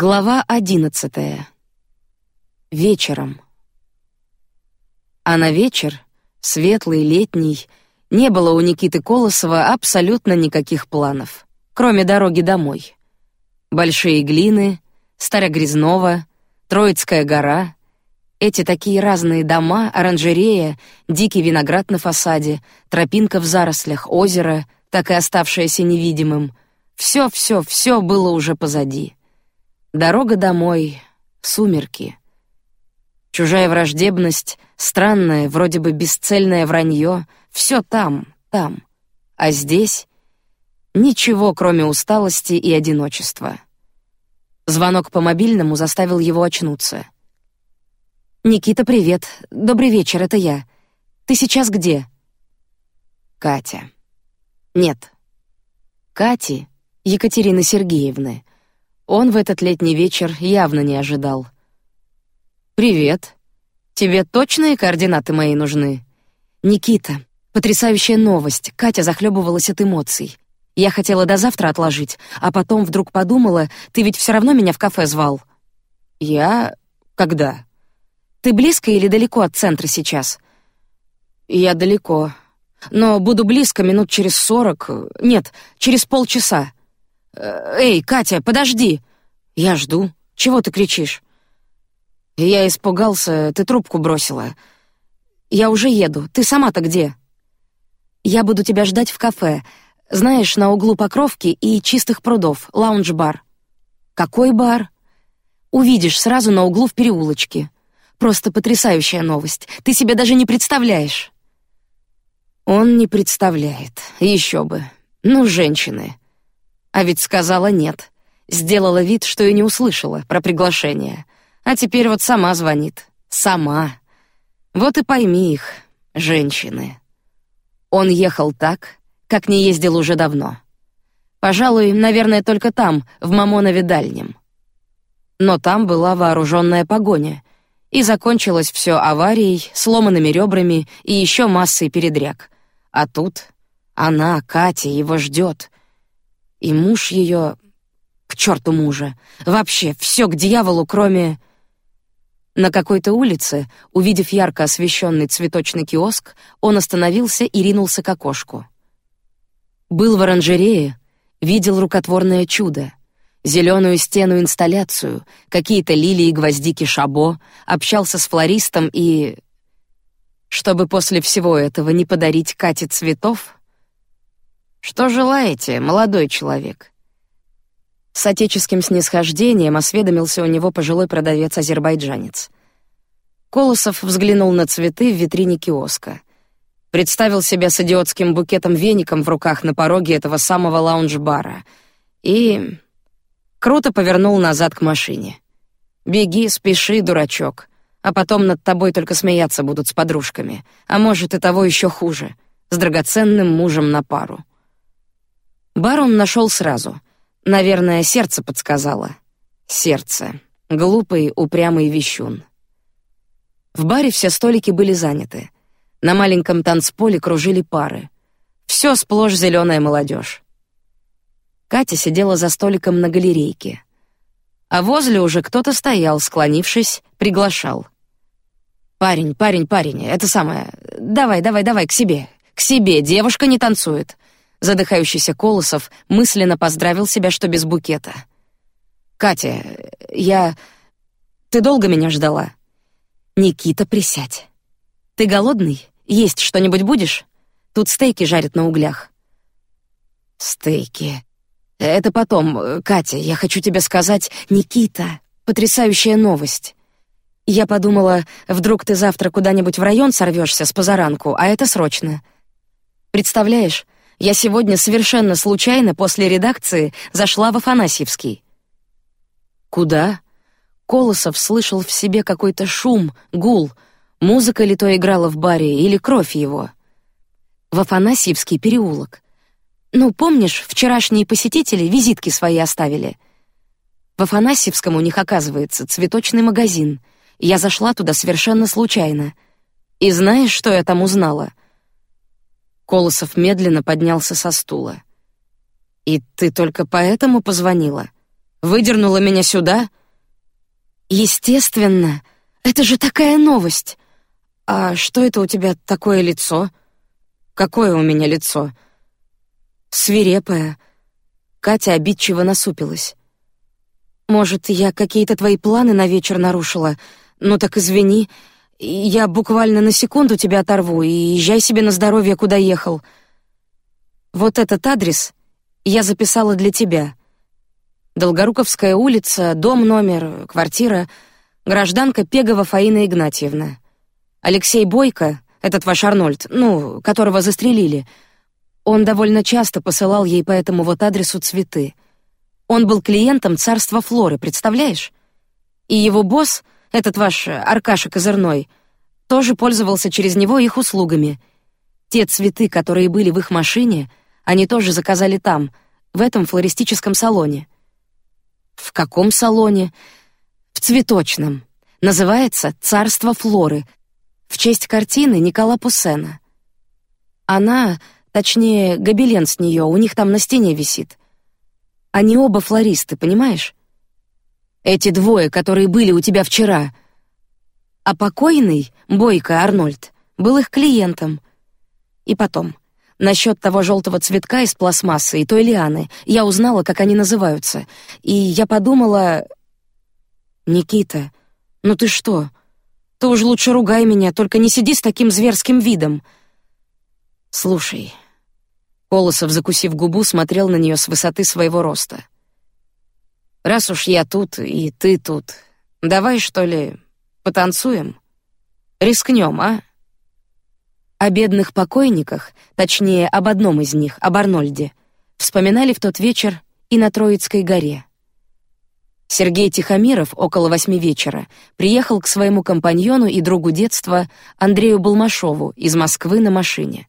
Глава одиннадцатая. Вечером. А на вечер, светлый летний, не было у Никиты Колосова абсолютно никаких планов, кроме дороги домой. Большие глины, Старогрязнова, Троицкая гора, эти такие разные дома, оранжерея, дикий виноград на фасаде, тропинка в зарослях, озеро, так и оставшееся невидимым. Все, все, все было уже позади. Дорога домой, сумерки. Чужая враждебность, странное, вроде бы бесцельное вранье, все там, там. А здесь ничего, кроме усталости и одиночества. Звонок по мобильному заставил его очнуться. Никита, привет. Добрый вечер, это я. Ты сейчас где? Катя. Нет. Кати, Екатерины Сергеевны. Он в этот летний вечер явно не ожидал. Привет. Тебе точные координаты мои нужны? Никита, потрясающая новость. Катя захлебывалась от эмоций. Я хотела до завтра отложить, а потом вдруг подумала, ты ведь все равно меня в кафе звал. Я когда? Ты близко или далеко от центра сейчас? Я далеко, но буду близко минут через сорок. Нет, через полчаса. Э, «Эй, Катя, подожди!» «Я жду. Чего ты кричишь?» Я испугался, ты трубку бросила. Я уже еду. Ты сама-то где? Я буду тебя ждать в кафе. Знаешь, на углу Покровки и Чистых прудов, лаунж-бар. Какой бар? Увидишь сразу на углу в переулочке. Просто потрясающая новость. Ты себе даже не представляешь. Он не представляет. Еще бы. Ну, женщины. А ведь сказала нет. Сделала вид, что и не услышала про приглашение. А теперь вот сама звонит. Сама. Вот и пойми их, женщины. Он ехал так, как не ездил уже давно. Пожалуй, наверное, только там, в Мамонове дальнем. Но там была вооруженная погоня, и закончилось все аварией, сломанными ребрами и еще массой передряг. А тут она, Катя, его ждет, и муж ее... К черту мужа. Вообще, все к дьяволу, кроме... На какой-то улице, увидев ярко освещенный цветочный киоск, он остановился и ринулся к окошку. Был в оранжерее, видел рукотворное чудо, зеленую стену инсталляцию, какие-то лилии, гвоздики, шабо, общался с флористом и... Чтобы после всего этого не подарить Кате цветов, что желаете, молодой человек? С отеческим снисхождением осведомился у него пожилой продавец-азербайджанец. Колосов взглянул на цветы в витрине киоска, представил себя с идиотским букетом-веником в руках на пороге этого самого лаунж-бара и круто повернул назад к машине. Беги, спеши, дурачок, а потом над тобой только смеяться будут с подружками, а может и того еще хуже, с драгоценным мужем на пару. Бар он нашел сразу. Наверное, сердце подсказало. Сердце. Глупый, упрямый вещун. В баре все столики были заняты. На маленьком танцполе кружили пары. Все сплошь зеленая молодежь. Катя сидела за столиком на галерейке, а возле уже кто-то стоял, склонившись, приглашал. Парень, парень, парень, это самое. Давай, давай, давай к себе, к себе. Девушка не танцует. Задыхающийся Колосов мысленно поздравил себя, что без букета. Катя, я... Ты долго меня ждала? Никита, присядь. Ты голодный? Есть что-нибудь будешь? Тут стейки жарят на углях. Стейки. Это потом, Катя. Я хочу тебе сказать, Никита, потрясающая новость. Я подумала, вдруг ты завтра куда-нибудь в район сорвешься с позаранку, а это срочно. Представляешь? Я сегодня совершенно случайно после редакции зашла в Афанасьевский. Куда? Колосов слышал в себе какой-то шум, гул. Музыка ли то играла в баре или кровь его? В Афанасьевский переулок. Ну, помнишь, вчерашние посетители визитки свои оставили. В Афанасьевском у них оказывается цветочный магазин. Я зашла туда совершенно случайно. И знаешь, что я там узнала? Колосов медленно поднялся со стула. И ты только поэтому позвонила? Выдернула меня сюда? Естественно. Это же такая новость. А что это у тебя такое лицо? Какое у меня лицо? Свирепое. Катя обидчиво насупилась. Может, я какие-то твои планы на вечер нарушила? Ну так извини. Я буквально на секунду тебя оторву и езжай себе на здоровье, куда ехал. Вот этот адрес я записала для тебя. Долгоруковская улица, дом номер, квартира, гражданка Пегова Фаина Игнатьевна. Алексей Бойко, этот ваш Арнольд, ну, которого застрелили, он довольно часто посылал ей по этому вот адресу цветы. Он был клиентом царства Флоры, представляешь? И его босс, этот ваш Аркаша Козырной, тоже пользовался через него их услугами. Те цветы, которые были в их машине, они тоже заказали там, в этом флористическом салоне. В каком салоне? В цветочном. Называется «Царство Флоры», в честь картины Никола Пуссена. Она, точнее, гобелен с нее, у них там на стене висит. Они оба флористы, понимаешь? Эти двое, которые были у тебя вчера. А покойный, Бойко Арнольд, был их клиентом. И потом, насчет того желтого цветка из пластмассы и той лианы, я узнала, как они называются, и я подумала, Никита, ну ты что? Ты уж лучше ругай меня, только не сиди с таким зверским видом. Слушай. Колосов, закусив губу, смотрел на нее с высоты своего роста. Раз уж я тут и ты тут, давай что ли потанцуем, рискнем, а? О бедных покойниках, точнее об одном из них, об Арнольде, вспоминали в тот вечер и на Троицкой горе. Сергей Тихомиров около восьми вечера приехал к своему компаньону и другу детства Андрею Балмашову из Москвы на машине.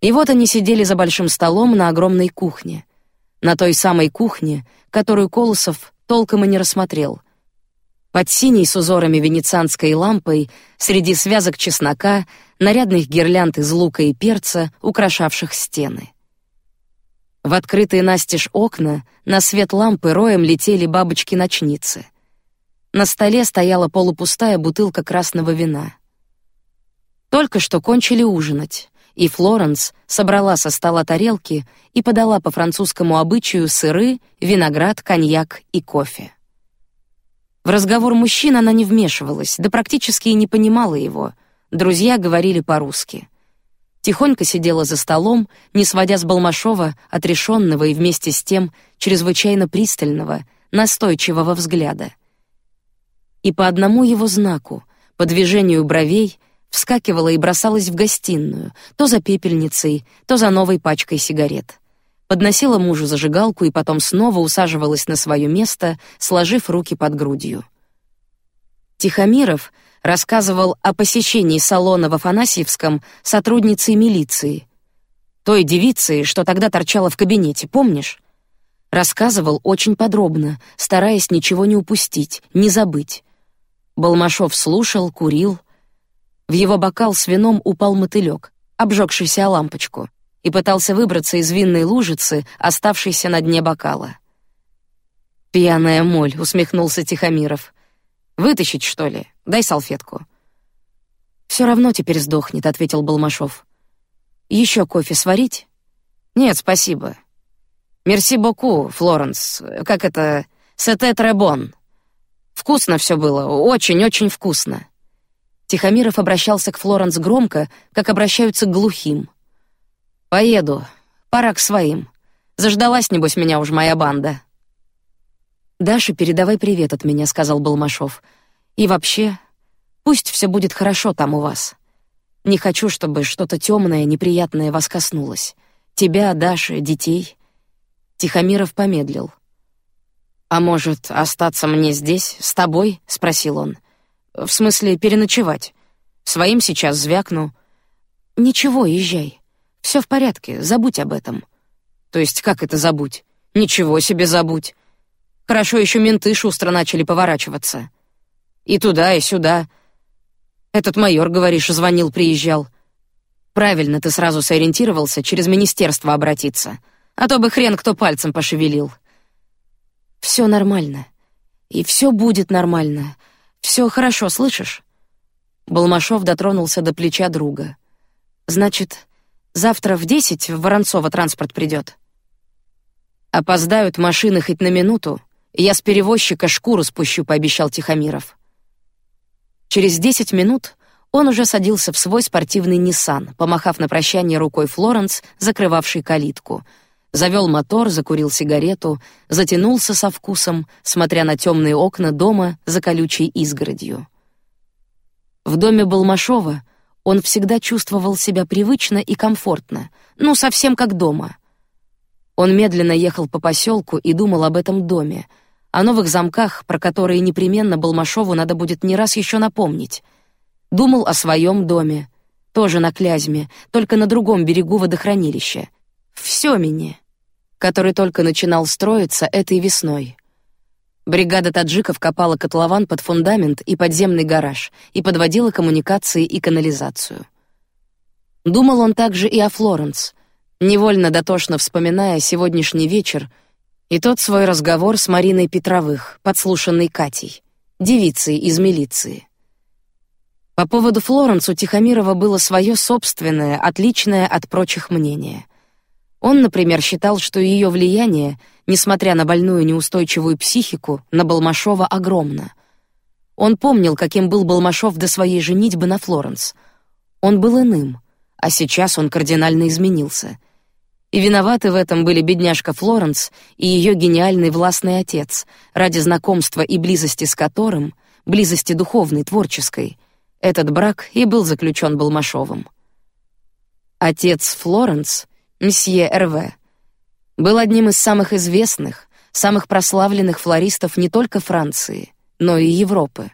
И вот они сидели за большим столом на огромной кухне, на той самой кухне, которую Колосов толком и не рассмотрел. Под синей с узорами венецианской лампой, среди связок чеснока, нарядных гирлянд из лука и перца, украшавших стены. В открытые настежь окна на свет лампы роем летели бабочки-ночницы. На столе стояла полупустая бутылка красного вина. Только что кончили ужинать, и Флоренс собрала со стола тарелки и подала по французскому обычаю сыры, виноград, коньяк и кофе. В разговор мужчин она не вмешивалась, да практически и не понимала его. Друзья говорили по-русски тихонько сидела за столом, не сводя с Балмашова отрешенного и вместе с тем чрезвычайно пристального, настойчивого взгляда. И по одному его знаку, по движению бровей, вскакивала и бросалась в гостиную, то за пепельницей, то за новой пачкой сигарет. Подносила мужу зажигалку и потом снова усаживалась на свое место, сложив руки под грудью. Тихомиров — рассказывал о посещении салона в Афанасьевском сотрудницей милиции, той девицы, что тогда торчала в кабинете, помнишь? Рассказывал очень подробно, стараясь ничего не упустить, не забыть. Балмашов слушал, курил. В его бокал с вином упал мотылек, обжегшийся лампочку, и пытался выбраться из винной лужицы, оставшейся на дне бокала. Пьяная моль, усмехнулся Тихомиров. Вытащить что ли? Дай салфетку. Все равно теперь сдохнет, ответил Балмашов. Еще кофе сварить? Нет, спасибо. Мерси боку, Флоренс. Как это? Сете требон. Вкусно все было, очень-очень вкусно. Тихомиров обращался к Флоренс громко, как обращаются к глухим. Поеду, пора к своим. Заждалась небось меня уж моя банда. Даша, передавай привет от меня, сказал Балмашов. И вообще, пусть все будет хорошо там у вас. Не хочу, чтобы что-то темное, неприятное вас коснулось. Тебя, Даши, детей. Тихомиров помедлил. А может, остаться мне здесь с тобой? – спросил он. В смысле, переночевать. Своим сейчас звякну. Ничего, езжай. Все в порядке, забудь об этом. То есть как это забудь? Ничего себе забудь. Хорошо еще менты шустро начали поворачиваться. И туда, и сюда. Этот майор, говоришь, звонил, приезжал. Правильно ты сразу сориентировался через министерство обратиться, а то бы хрен кто пальцем пошевелил. Все нормально. И все будет нормально. Все хорошо, слышишь? Балмашов дотронулся до плеча друга. Значит, завтра в десять в Воронцово транспорт придет. Опоздают машины хоть на минуту, я с перевозчика шкуру спущу, пообещал Тихомиров. Через десять минут он уже садился в свой спортивный Nissan, помахав на прощание рукой Флоренс, закрывавшей калитку. Завел мотор, закурил сигарету, затянулся со вкусом, смотря на темные окна дома за колючей изгородью. В доме Балмашова он всегда чувствовал себя привычно и комфортно, ну совсем как дома. Он медленно ехал по поселку и думал об этом доме, о новых замках, про которые непременно Балмашову надо будет не раз еще напомнить. Думал о своем доме, тоже на Клязьме, только на другом берегу водохранилища, в Семене, который только начинал строиться этой весной. Бригада таджиков копала котлован под фундамент и подземный гараж и подводила коммуникации и канализацию. Думал он также и о Флоренс, невольно дотошно вспоминая сегодняшний вечер и тот свой разговор с Мариной Петровых, подслушанный Катей, девицей из милиции. По поводу Флоренс у Тихомирова было свое собственное, отличное от прочих мнение. Он, например, считал, что ее влияние — несмотря на больную неустойчивую психику, на Балмашова огромно. Он помнил, каким был Балмашов до своей женитьбы на Флоренс. Он был иным, а сейчас он кардинально изменился. И виноваты в этом были бедняжка Флоренс и ее гениальный властный отец, ради знакомства и близости с которым, близости духовной, творческой, этот брак и был заключен Балмашовым. Отец Флоренс, месье Эрве, был одним из самых известных, самых прославленных флористов не только Франции, но и Европы.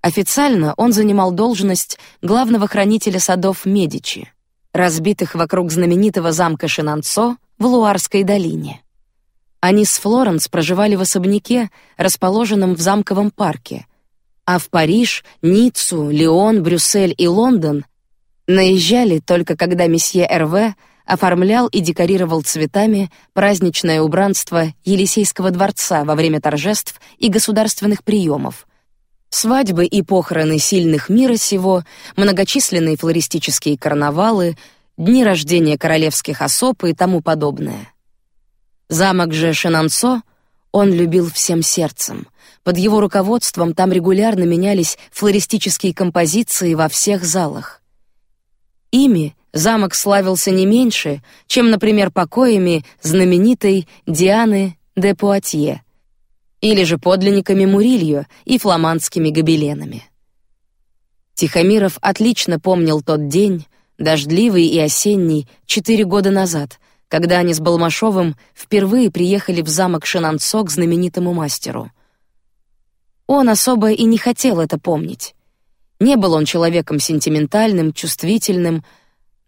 Официально он занимал должность главного хранителя садов Медичи, разбитых вокруг знаменитого замка Шинанцо в Луарской долине. Они с Флоренс проживали в особняке, расположенном в замковом парке, а в Париж, Ниццу, Лион, Брюссель и Лондон наезжали только когда месье Эрве оформлял и декорировал цветами праздничное убранство Елисейского дворца во время торжеств и государственных приемов. Свадьбы и похороны сильных мира сего, многочисленные флористические карнавалы, дни рождения королевских особ и тому подобное. Замок же Шенансо он любил всем сердцем. Под его руководством там регулярно менялись флористические композиции во всех залах. Ими замок славился не меньше, чем, например, покоями знаменитой Дианы де Пуатье или же подлинниками Мурильо и фламандскими гобеленами. Тихомиров отлично помнил тот день, дождливый и осенний, четыре года назад, когда они с Балмашовым впервые приехали в замок Шинанцо к знаменитому мастеру. Он особо и не хотел это помнить. Не был он человеком сентиментальным, чувствительным,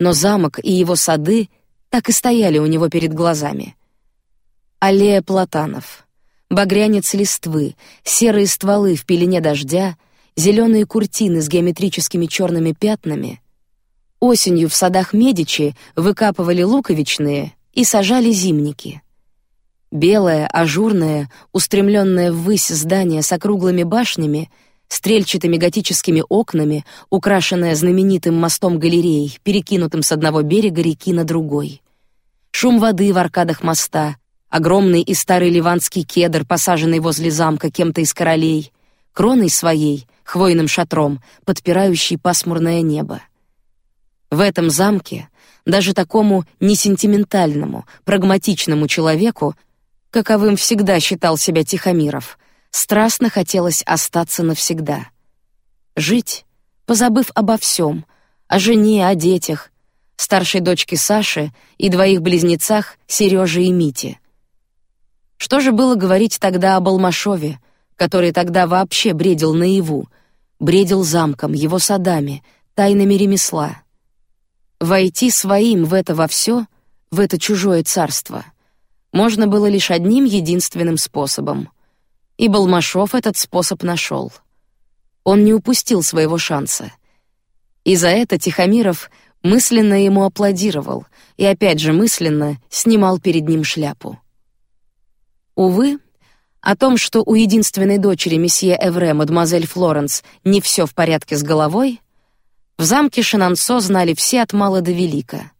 но замок и его сады так и стояли у него перед глазами. Аллея платанов, багрянец листвы, серые стволы в пелене дождя, зеленые куртины с геометрическими черными пятнами. Осенью в садах Медичи выкапывали луковичные и сажали зимники. Белое, ажурное, устремленное ввысь здание с округлыми башнями — стрельчатыми готическими окнами, украшенная знаменитым мостом галереей, перекинутым с одного берега реки на другой. Шум воды в аркадах моста, огромный и старый ливанский кедр, посаженный возле замка кем-то из королей, кроной своей, хвойным шатром, подпирающий пасмурное небо. В этом замке даже такому несентиментальному, прагматичному человеку, каковым всегда считал себя Тихомиров, страстно хотелось остаться навсегда. Жить, позабыв обо всем, о жене, о детях, старшей дочке Саше и двоих близнецах Сереже и Мите. Что же было говорить тогда об Алмашове, который тогда вообще бредил наяву, бредил замком, его садами, тайнами ремесла. Войти своим в это во все, в это чужое царство, можно было лишь одним единственным способом и Балмашов этот способ нашел. Он не упустил своего шанса. И за это Тихомиров мысленно ему аплодировал и опять же мысленно снимал перед ним шляпу. Увы, О том, что у единственной дочери месье Эвре, мадемуазель Флоренс, не все в порядке с головой, в замке Шинансо знали все от мала до велика.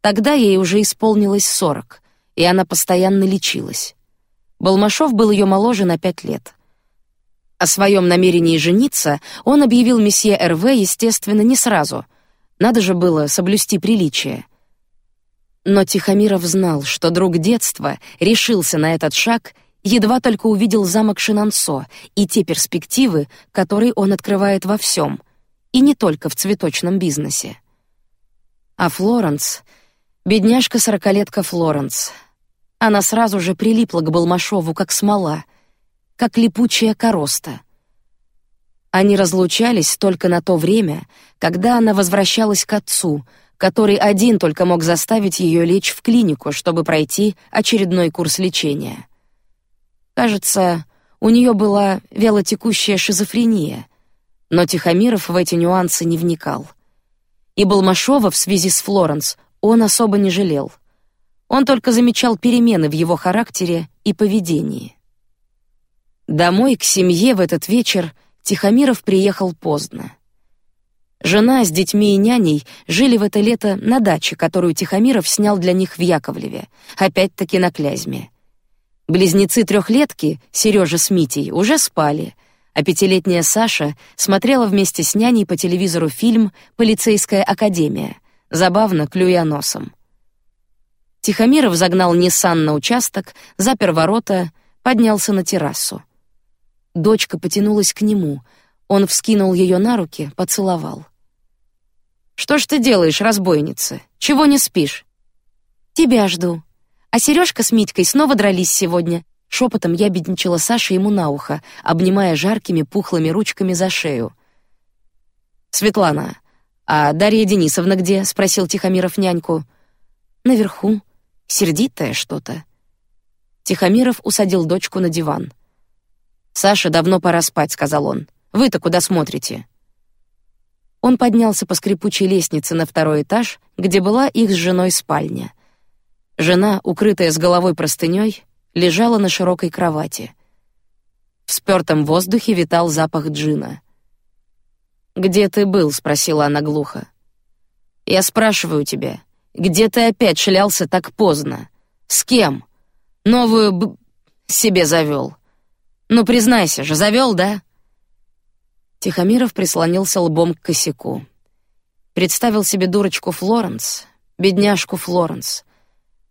Тогда ей уже исполнилось сорок, и она постоянно лечилась. Балмашов был ее моложе на пять лет. О своем намерении жениться он объявил месье РВ, естественно, не сразу. Надо же было соблюсти приличие. Но Тихомиров знал, что друг детства решился на этот шаг едва только увидел замок Шинансо и те перспективы, которые он открывает во всем, и не только в цветочном бизнесе. А Флоренс, бедняжка сорокалетка Флоренс, она сразу же прилипла к Балмашову как смола, как липучая короста. Они разлучались только на то время, когда она возвращалась к отцу, который один только мог заставить ее лечь в клинику, чтобы пройти очередной курс лечения. Кажется, у нее была вялотекущая шизофрения, но Тихомиров в эти нюансы не вникал. И Балмашова в связи с Флоренс он особо не жалел. Он только замечал перемены в его характере и поведении. Домой к семье в этот вечер Тихомиров приехал поздно. Жена с детьми и няней жили в это лето на даче, которую Тихомиров снял для них в Яковлеве, опять-таки на Клязьме. Близнецы трехлетки, Сережа с Митей, уже спали, а пятилетняя Саша смотрела вместе с няней по телевизору фильм «Полицейская академия», забавно клюя носом. Тихомиров загнал Ниссан на участок, запер ворота, поднялся на террасу. Дочка потянулась к нему. Он вскинул ее на руки, поцеловал. Что ж ты делаешь, разбойница? Чего не спишь? Тебя жду. А Сережка с Митькой снова дрались сегодня. Шепотом я бедничала Саше ему на ухо, обнимая жаркими пухлыми ручками за шею. Светлана, а Дарья Денисовна где? спросил Тихомиров няньку. Наверху, сердитая что-то. Тихомиров усадил дочку на диван. Саше давно пора спать, сказал он. Вы-то куда смотрите? Он поднялся по скрипучей лестнице на второй этаж, где была их с женой спальня. Жена, укрытая с головой простыней, лежала на широкой кровати. В спёртом воздухе витал запах джина. «Где ты был?» — спросила она глухо. «Я спрашиваю тебя, где ты опять шлялся так поздно? С кем? Новую б... себе завел? Ну, признайся же, завел, да?» Тихомиров прислонился лбом к косяку. Представил себе дурочку Флоренс, бедняжку Флоренс,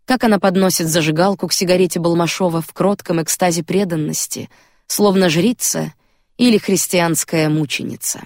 как она подносит зажигалку к сигарете Балмашова в кротком экстазе преданности, словно жрица или христианская мученица.